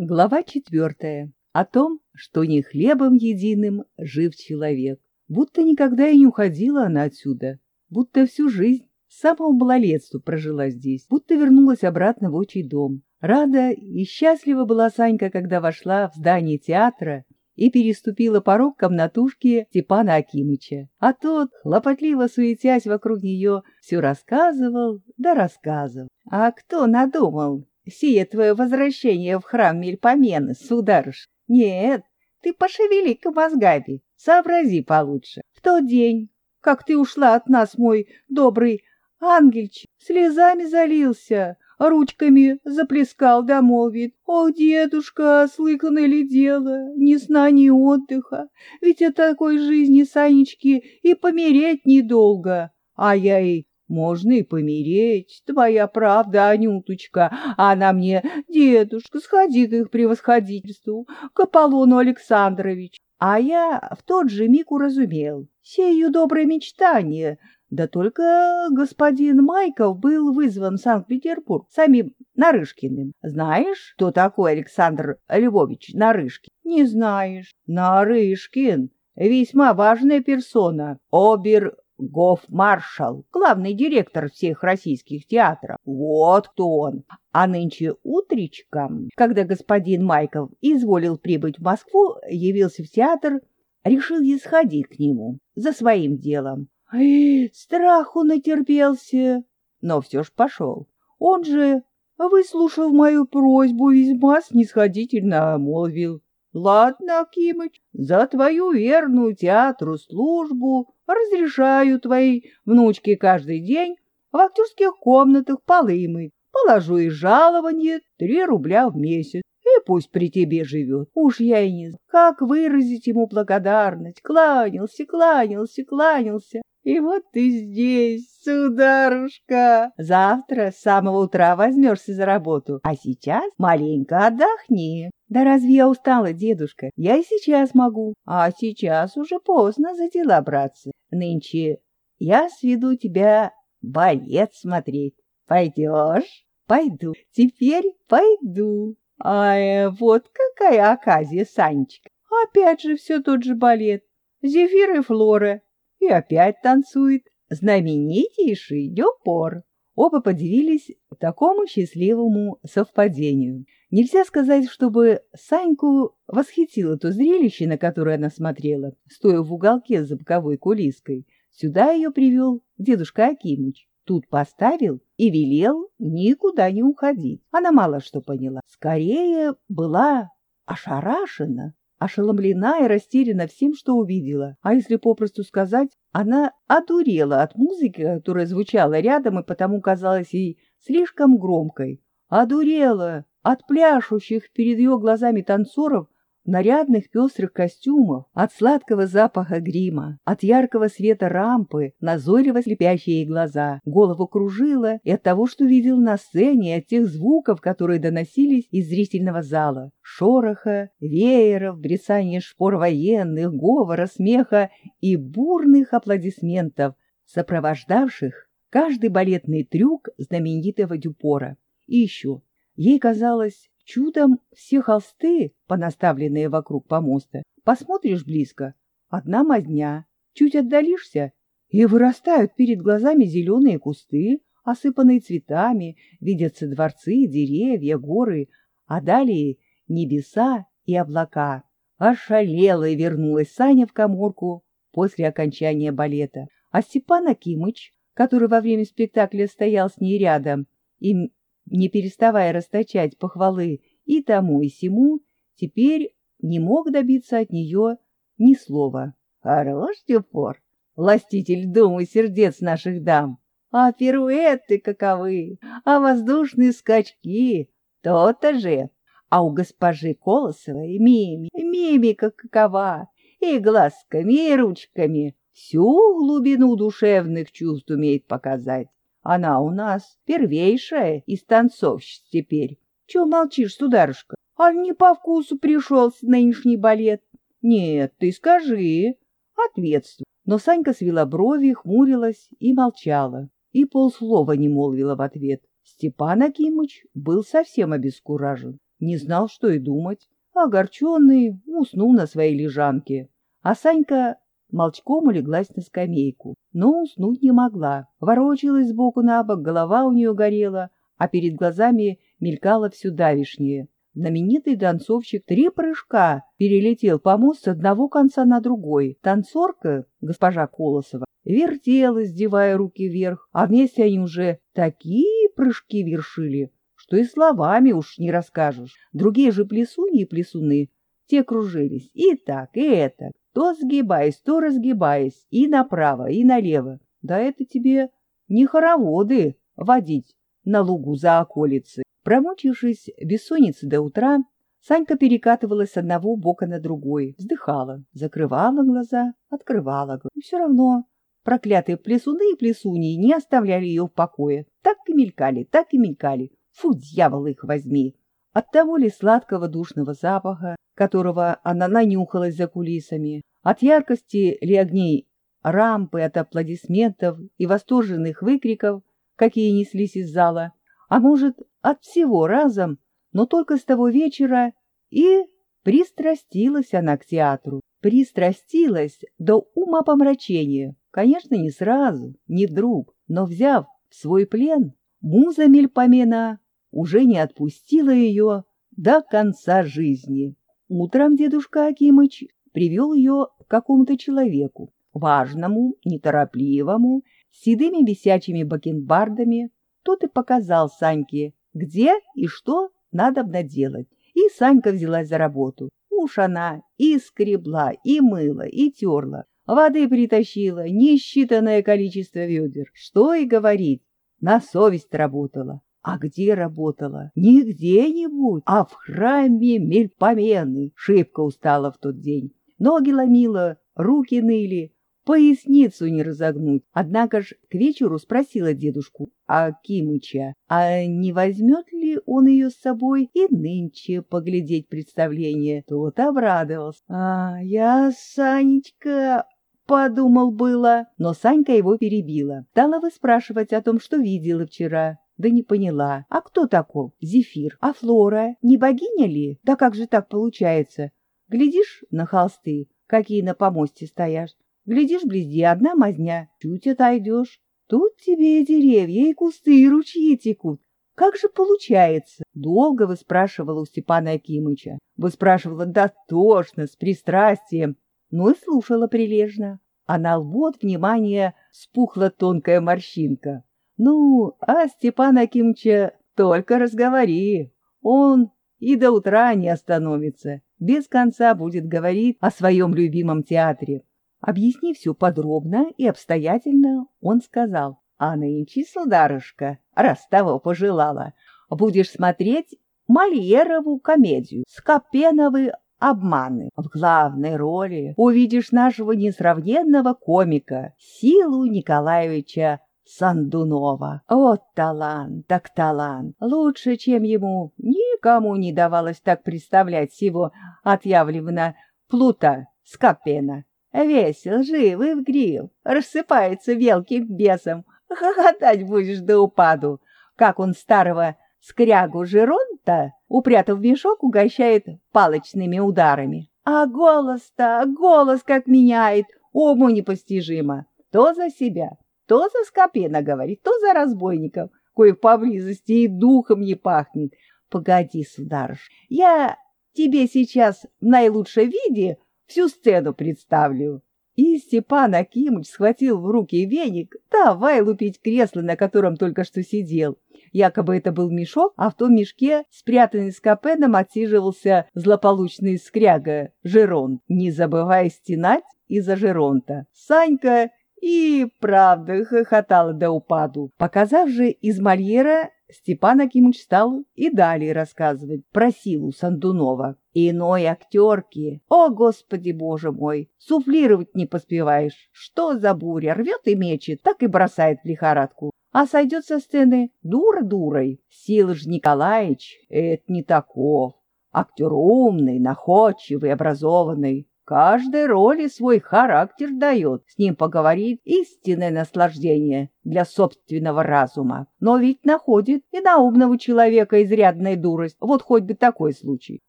Глава четвертая. О том, что не хлебом единым жив человек. Будто никогда и не уходила она отсюда. Будто всю жизнь, с самого малолетства прожила здесь. Будто вернулась обратно в отчий дом. Рада и счастлива была Санька, когда вошла в здание театра и переступила порог комнатушки Степана Акимыча. А тот, хлопотливо суетясь вокруг нее, все рассказывал да рассказывал. «А кто надумал сие твое возвращение в храм Мельпомены, сударыш? Нет, ты пошевели-ка мозгами, сообрази получше. В тот день, как ты ушла от нас, мой добрый ангельчик, слезами залился, ручками заплескал да молвит. «О, дедушка, слыхано ли дело, ни сна, ни отдыха, ведь от такой жизни, Санечки, и помереть недолго». А я и можно и помереть, твоя правда, Анюточка. Она мне, дедушка, сходи к их превосходительству, к Аполлону Александровичу. А я в тот же миг уразумел, сею доброе мечтание, да только господин Майков был вызван в Санкт-Петербург самим Нарышкиным. Знаешь, кто такой Александр Львович Нарышкин? Не знаешь. Нарышкин — весьма важная персона. Обер гоф-маршал, главный директор всех российских театров. Вот кто он. А нынче утречком, когда господин Майков изволил прибыть в Москву, явился в театр, решил я сходить к нему за своим делом. Эй, страху натерпелся, но все ж пошел. Он же, выслушав мою просьбу, весьма снисходительно молвил. Ладно, Акимыч, за твою верную театру службу разрешаю твоей внучке каждый день в актерских комнатах полы мыть. Положу и жалование три рубля в месяц и пусть при тебе живет. Уж я и не знаю, как выразить ему благодарность. Кланялся, кланялся, кланялся. И вот ты здесь, сударушка. Завтра с самого утра возьмешься за работу, а сейчас маленько отдохни. Да разве я устала, дедушка? Я и сейчас могу. А сейчас уже поздно за дела браться. Нынче я сведу тебя балет смотреть. Пойдешь? Пойду. Теперь пойду. Ай, вот какая оказия, Санечка. Опять же все тот же балет. Зефир и Флора. И опять танцует знаменитейший Дюпор. Оба подивились такому счастливому совпадению. Нельзя сказать, чтобы Саньку восхитило то зрелище, на которое она смотрела, стоя в уголке за боковой кулиской. Сюда ее привел дедушка Акимыч. Тут поставил и велел никуда не уходить. Она мало что поняла. Скорее была ошарашена ошеломлена и растеряна всем, что увидела. А если попросту сказать, она одурела от музыки, которая звучала рядом и потому казалась ей слишком громкой. Одурела от пляшущих перед ее глазами танцоров, нарядных пестрых костюмов, от сладкого запаха грима, от яркого света рампы, назойливо слепящие глаза. Голову кружило и от того, что видел на сцене, и от тех звуков, которые доносились из зрительного зала. Шороха, вееров, брецания шпор военных, говора, смеха и бурных аплодисментов, сопровождавших каждый балетный трюк знаменитого Дюпора. И еще, ей казалось, Чудом все холсты, понаставленные вокруг помоста, посмотришь близко — одна мазня, чуть отдалишься — и вырастают перед глазами зеленые кусты, осыпанные цветами, видятся дворцы, деревья, горы, а далее небеса и облака. Ошалела и вернулась Саня в коморку после окончания балета. А Степан Акимыч, который во время спектакля стоял с ней рядом и не переставая расточать похвалы и тому, и сему, теперь не мог добиться от нее ни слова. Хорош Дюпор, властитель дум и сердец наших дам. А пируэты каковы, а воздушные скачки, то-то же. А у госпожи Колосовой мими, мимика какова, и глазками, и ручками всю глубину душевных чувств умеет показать. Она у нас первейшая из танцовщиц теперь. Чего молчишь, сударушка? А не по вкусу пришелся нынешний балет? Нет, ты скажи. Ответствуй. Но Санька свела брови, хмурилась и молчала. И полслова не молвила в ответ. Степан Акимыч был совсем обескуражен. не знал, что и думать. Огорченный, уснул на своей лежанке. А Санька молчком улеглась на скамейку, но уснуть не могла. Ворочалась сбоку на бок, голова у нее горела, а перед глазами мелькало все давишнее. Знаменитый танцовщик три прыжка перелетел по мосту с одного конца на другой. Танцорка, госпожа Колосова, вертелась, девая руки вверх, а вместе они уже такие прыжки вершили, что и словами уж не расскажешь. Другие же плесуни и плесуны, те кружились и так, и это, то сгибаясь, то разгибаясь, и направо, и налево. Да это тебе не хороводы водить на лугу за околицы. Промучившись бессонницы до утра, Санька перекатывалась с одного бока на другой, вздыхала, закрывала глаза, открывала глаза. И все равно проклятые плесуны и плесуньи не оставляли ее в покое. Так и мелькали, так и мелькали. Фу, дьявол их возьми! От того ли сладкого душного запаха, которого она нанюхалась за кулисами, от яркости ли огней рампы, от аплодисментов и восторженных выкриков, какие неслись из зала, а может, от всего разом, но только с того вечера и пристрастилась она к театру. Пристрастилась до ума помрачения. Конечно, не сразу, не вдруг, но взяв в свой плен, муза Мельпомена уже не отпустила ее до конца жизни. Утром дедушка Акимыч привел ее к какому-то человеку, важному, неторопливому, с седыми висячими бакенбардами, тот и показал Саньке, где и что надо делать. И Санька взялась за работу. Уж она и скребла, и мыла, и терла. Воды притащила несчитанное количество ведер. Что и говорить, на совесть работала. А где работала? Не где-нибудь, а в храме Мельпомены. Шибко устала в тот день. Ноги ломила, руки ныли, поясницу не разогнуть. Однако ж к вечеру спросила дедушку Акимыча, а не возьмет ли он ее с собой и нынче поглядеть представление. Тот обрадовался. «А, я, Санечка, подумал было, но Санька его перебила. Стала выспрашивать о том, что видела вчера. Да не поняла. А кто таков? Зефир. А Флора? Не богиня ли? Да как же так получается? Глядишь на холсты, какие на помосте стоят, Глядишь, вблизи одна мазня, чуть отойдешь. Тут тебе и деревья, и кусты, и ручьи текут. Как же получается? Долго выспрашивала у Степана Акимыча. Выспрашивала дотошно, с пристрастием, но и слушала прилежно. А на лбу от внимания спухла тонкая морщинка. Ну, а Степана Акимыча только разговори. Он и до утра не остановится. Без конца будет говорить о своем любимом театре. Объяснив все подробно и обстоятельно, он сказал, «А нынче, сударышка, раз того пожелала, будешь смотреть Мольерову комедию «Скопеновы обманы». В главной роли увидишь нашего несравненного комика Силу Николаевича Сандунова. Вот талант, так талант. Лучше, чем ему, никому не давалось так представлять всего отъявлено Плута Скопена. Весел, жив и вгрил, рассыпается велким бесом. Хохотать будешь до упаду. Как он старого скрягу Жиронта, упрятав в мешок, угощает палочными ударами. А голос-то, голос как меняет, уму непостижимо. То за себя, то за Скопена говорит, то за разбойников, коих поблизости и духом не пахнет. Погоди, сударыш, я тебе сейчас в наилучшем виде всю сцену представлю. И Степан Акимыч схватил в руки веник, давай лупить кресло, на котором только что сидел. Якобы это был мешок, а в том мешке, спрятанный с капеном, отсиживался злополучный скряга Жерон, не забывая стенать из-за Жеронта. Санька и правда хохотала до упаду. Показав же из Мольера, Степан Акимыч стал и далее рассказывать про силу Сандунова. Иной актерки, о, господи боже мой, суфлировать не поспеваешь. Что за буря, рвет и мечет, так и бросает в лихорадку. А сойдет со сцены дура дурой. Сил ж Николаевич, это не таков. Актер умный, находчивый, образованный. Каждой роли свой характер дает, с ним поговорит истинное наслаждение для собственного разума. Но ведь находит и на умного человека изрядная дурость, вот хоть бы такой случай.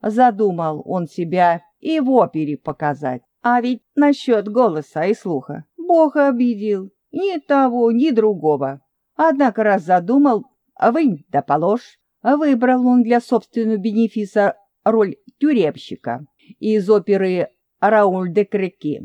Задумал он себя и в опере показать. А ведь насчет голоса и слуха Бога обидел. Ни того, ни другого. Однако раз задумал, вынь да положь. Выбрал он для собственного бенефиса роль тюремщика из оперы Рауль де Креки.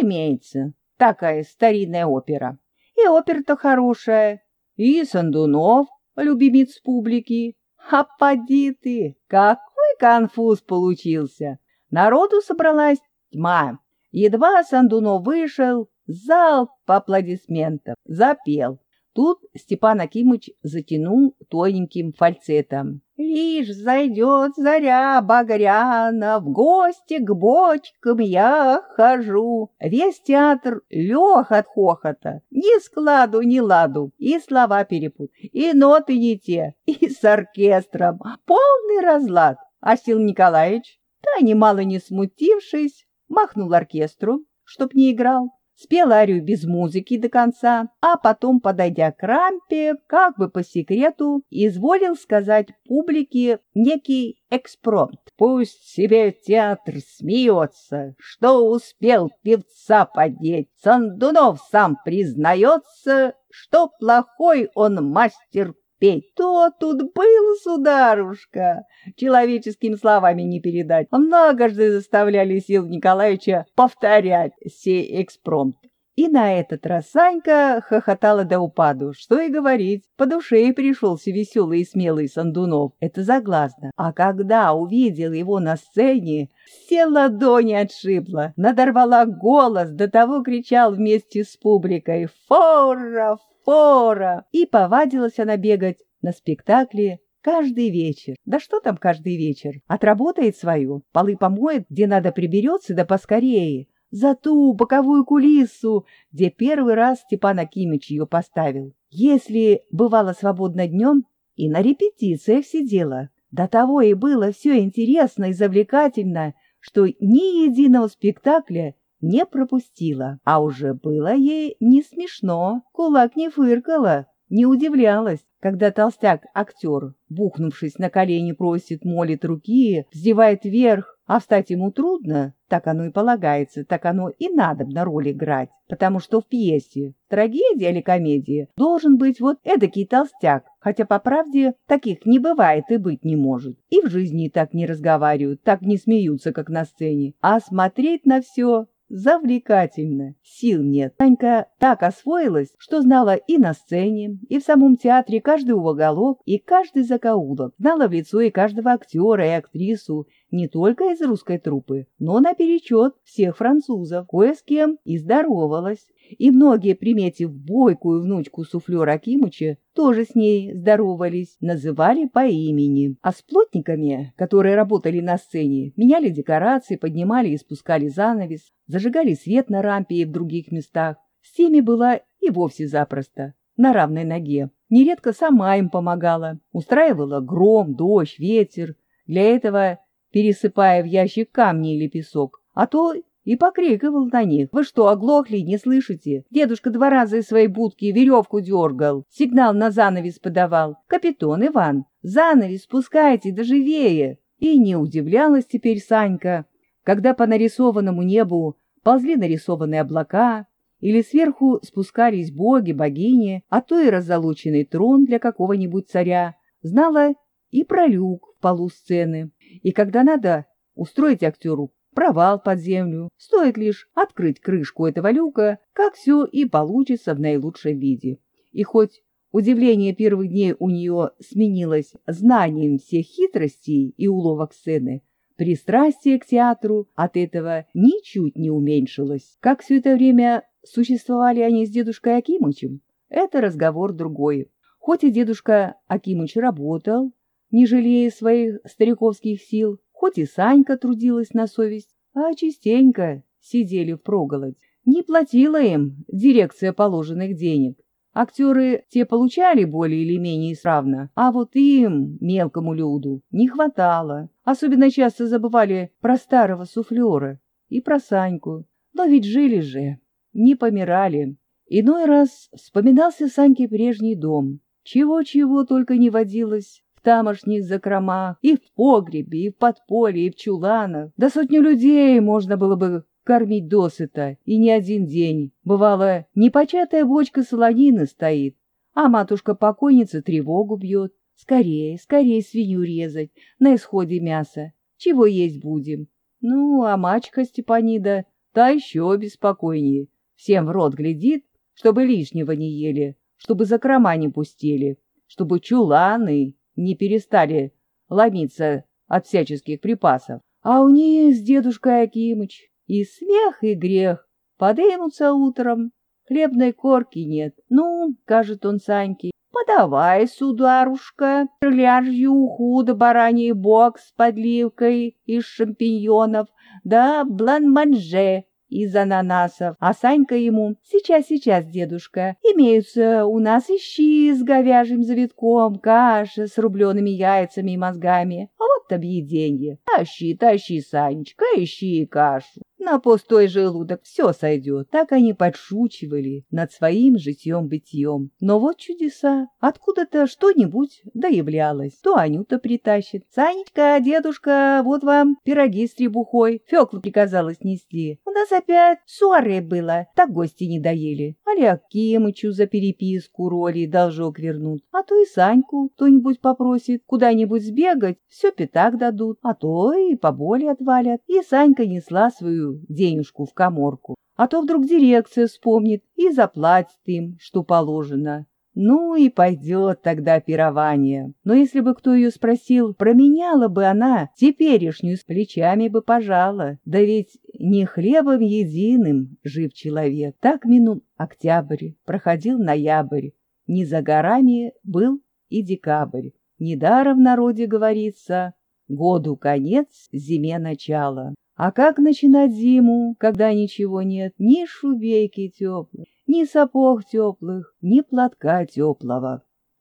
Имеется такая старинная опера. И опера-то хорошая, и Сандунов, любимец публики. А поди ты, какой конфуз получился! Народу собралась тьма. Едва Сандунов вышел, залп аплодисментов, запел. Тут Степан Акимыч затянул тоненьким фальцетом. «Лишь зайдет заря багряна, в гости к бочкам я хожу». Весь театр лег от хохота, ни складу, ни ладу, и слова перепут, и ноты не те, и с оркестром. Полный разлад. А Сил Николаевич, да немало не смутившись, махнул оркестру, чтоб не играл, спел арию без музыки до конца, а потом, подойдя к рампе, как бы по секрету, изволил сказать публике некий экспромт. Пусть себе театр смеется, что успел певца подеть. Сандунов сам признается, что плохой он мастер петь. То тут был, сударушка, человеческими словами не передать. Многожды заставляли Сил Николаевича повторять сей экспромт. И на этот раз Санька хохотала до упаду. Что и говорить, по душе и пришелся веселый и смелый Сандунов. Это заглазно. А когда увидел его на сцене, все ладони отшибла, надорвала голос, до того кричал вместе с публикой «Фора! Фора! И повадилась она бегать на спектакле каждый вечер. Да что там каждый вечер? Отработает свою, полы помоет, где надо приберется, да поскорее. За ту боковую кулису, где первый раз Степан Акимыч ее поставил. Если бывало свободно днем, и на репетициях сидела. До того и было все интересно и завлекательно, что ни единого спектакля не пропустила, а уже было ей не смешно, кулак не фыркала, не удивлялась, когда толстяк-актер, бухнувшись на колени, просит, молит руки, вздевает вверх, а встать ему трудно, так оно и полагается, так оно и надо на роль играть, потому что в пьесе, трагедия или комедия, должен быть вот эдакий толстяк, хотя, по правде, таких не бывает и быть не может. И в жизни так не разговаривают, так не смеются, как на сцене, а смотреть на все Завлекательно. Сил нет. Танька так освоилась, что знала и на сцене, и в самом театре каждый уголок и каждый закоулок. Знала в лицо и каждого актера и актрису, не только из русской труппы, но наперечет всех французов, кое с кем и здоровалась. И многие, приметив бойкую внучку суфлера Акимыча, тоже с ней здоровались, называли по имени. А с плотниками, которые работали на сцене, меняли декорации, поднимали и спускали занавес, зажигали свет на рампе и в других местах, с теми была и вовсе запросто, на равной ноге. Нередко сама им помогала, устраивала гром, дождь, ветер, для этого пересыпая в ящик камни или песок, а то и покрикивал на них. «Вы что, оглохли, не слышите? Дедушка два раза из своей будки веревку дергал, сигнал на занавес подавал. Капитан Иван, занавес спускайте, да живее!» И не удивлялась теперь Санька, когда по нарисованному небу ползли нарисованные облака, или сверху спускались боги, богини, а то и раззолоченный трон для какого-нибудь царя, знала и про люк в полу сцены. И когда надо устроить актеру провал под землю. Стоит лишь открыть крышку этого люка, как все и получится в наилучшем виде. И хоть удивление первых дней у нее сменилось знанием всех хитростей и уловок сцены, пристрастие к театру от этого ничуть не уменьшилось. Как все это время существовали они с дедушкой Акимычем, это разговор другой. Хоть и дедушка Акимыч работал, не жалея своих стариковских сил, Хоть и Санька трудилась на совесть, а частенько сидели впроголодь. Не платила им дирекция положенных денег. Актеры те получали более или менее исправно, а вот им, мелкому люду, не хватало. Особенно часто забывали про старого суфлера. и про Саньку. Но ведь жили же, не помирали. Иной раз вспоминался Саньке прежний дом. Чего-чего только не водилось в тамошних закромах, и в погребе, и в подполье, и в чуланах. Да сотню людей можно было бы кормить досыта, и не один день. Бывало, непочатая бочка солонины стоит, а матушка-покойница тревогу бьет. Скорее, скорее свинью резать, на исходе мяса. Чего есть будем? Ну, а мачка Степанида, та еще беспокойнее. Всем в рот глядит, чтобы лишнего не ели, чтобы закрома не пустили, чтобы чуланы не перестали ломиться от всяческих припасов. А у них с дедушкой Акимыч и смех, и грех. Подымутся утром, хлебной корки нет. Ну, кажет он Саньке, подавай, сударушка, ляжью худо бараний бок с подливкой из шампиньонов, да блан-манже из ананасов, а Санька ему «Сейчас, сейчас, дедушка, имеются у нас и щи с говяжьим завитком, каша с рубленными яйцами и мозгами, а вот объеденье. Тащи, тащи, Санечка, ищи кашу». На пустой желудок все сойдет. Так они подшучивали над своим житьем-бытием. Но вот чудеса. Откуда-то что-нибудь доявлялось. То Анюта притащит. «Санечка, дедушка, вот вам пироги с требухой». Фёкла приказалось нести. У нас опять ссоры было. Так гости не доели. Али Акимычу за переписку роли должок вернут. А то и Саньку кто-нибудь попросит куда-нибудь сбегать. Все пятак дадут. А то и поболее отвалят. И Санька несла свою денежку в коморку, а то вдруг дирекция вспомнит и заплатит им, что положено. Ну и пойдет тогда пирование. Но если бы кто ее спросил, променяла бы она теперешнюю с плечами бы пожала. Да ведь не хлебом единым жив человек. Так минул октябрь, проходил ноябрь. Не за горами был и декабрь. Недаром в народе говорится «году конец, зиме начало». А как начинать зиму, когда ничего нет? Ни шубейки теплых, ни сапог теплых, ни платка теплого.